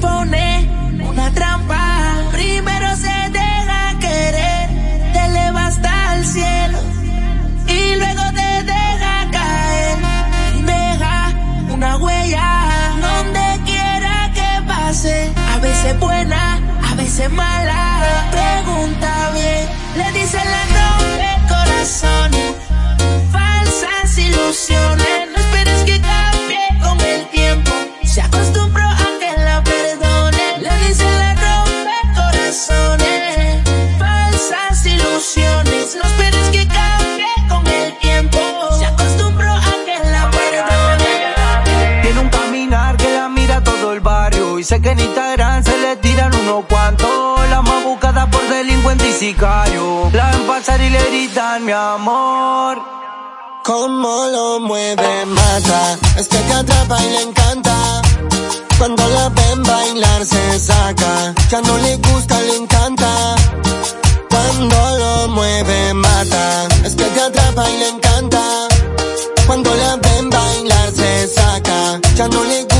pone una trampa. Primero se deja querer, te eleva hasta el cielo y luego te deja caer. Y deja una huella donde quiera que pase. A veces buena, a veces mala. Pregunta bien, le dice la rompe corazón. Sé que en Instagram se le tiran unos cuantos. La más buscada por delincuente y sicario. La ven pasar y le gritan mi amor. Como lo mueve, mata. Es que te atrapa y le encanta. Cuando la ven bailar se saca. Ya no le gusta, le encanta. Cuando lo mueve, mata. Es que te atrapa y le encanta. Cuando la ven bailar se saca. Ya no le gusta,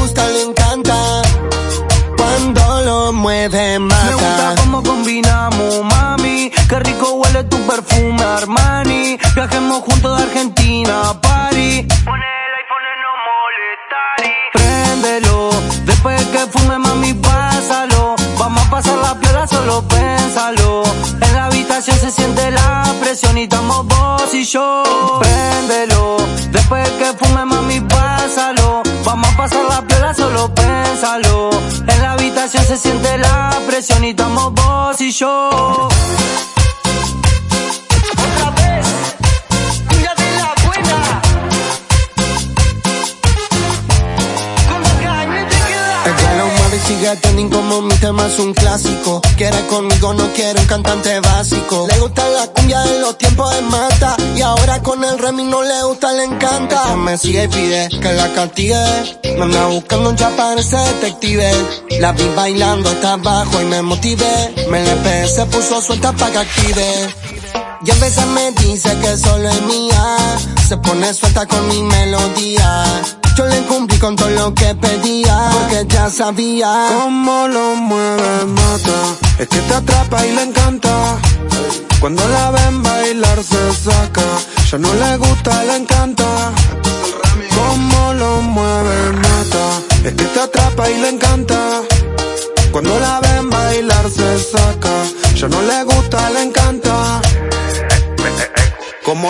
Qué rico huele tu perfume, Armani. Viajemos juntos de Argentina a París. Pon el iPhone en no molestar. Préndelo, después que fume, mami, pásalo. Vamos a pasar la piola, solo pénsalo. En la habitación se siente la presión y estamos vos y yo. Préndelo, después que fume, mami, pásalo. Vamos a pasar la piola, solo pénsalo. En la habitación se siente la presión y estamos vos y yo. Ella lo mueve sigue trending como mi tema es un clásico. Quiere conmigo, no quiere un cantante básico. Le gusta la cumbia de los tiempos de mata. Y ahora con el remix no le gusta, le encanta. Ella me sigue y pide que la castigue. Me anda buscando ya parece detective. La vi bailando hasta abajo y me motivé. Me le se puso suelta pa' que active. Y a veces me dice que solo es mía. Se pone suelta con mi melodía. Yo le cumplí con todo lo que pedía. Porque ya sabía. Cómo lo mueve, mata. Es que te atrapa y le encanta. Cuando la ven bailar se saca. Ya no le gusta, le encanta. Cómo lo mueve, mata. Es que te atrapa y le encanta. Cuando la ven bailar se saca. Ya no le gusta, le encanta.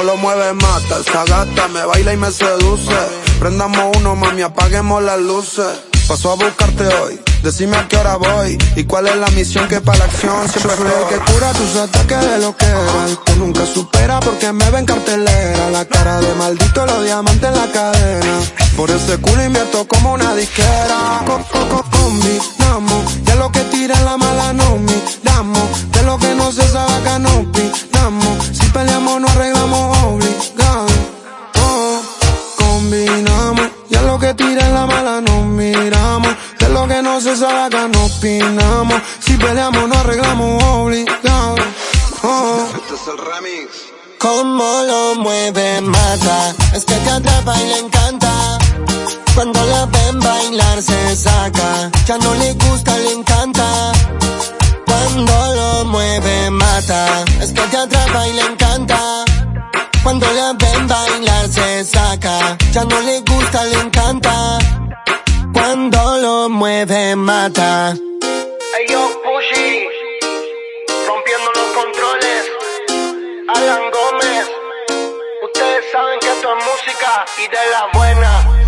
Lo mueve mata, esa gata me baila y me seduce. Prendamos uno, mami, apaguemos las luces. Paso a buscarte hoy, decime a qué hora voy y cuál es la misión que para la acción siempre fui el que cura tus ataques de lo que era. El que nunca supera porque me ven cartelera. La cara de maldito, los diamantes en la cadena. Por ese culo invierto como una disquera. Co co co combinamos, ya lo que tira la mala no miramos. De lo que no se sabe acá no opinamos. Si peleamos no arreglamos Se sabe acá no opinamos. Si peleamos no arreglamos obligado. Oh. Este es el remix. Como lo mueve, mata. Es que te atrapa y le encanta. Cuando la ven bailar se saca. Ya no le gusta, le encanta. Cuando lo mueve, mata. Es que te atrapa y le encanta. Cuando la ven bailar se saca. Ya no le gusta, le encanta. Mueve, mata. Hey yo, Pushy, rompiendo los controles. Alan Gómez, ustedes saben que esto es música y de la buena.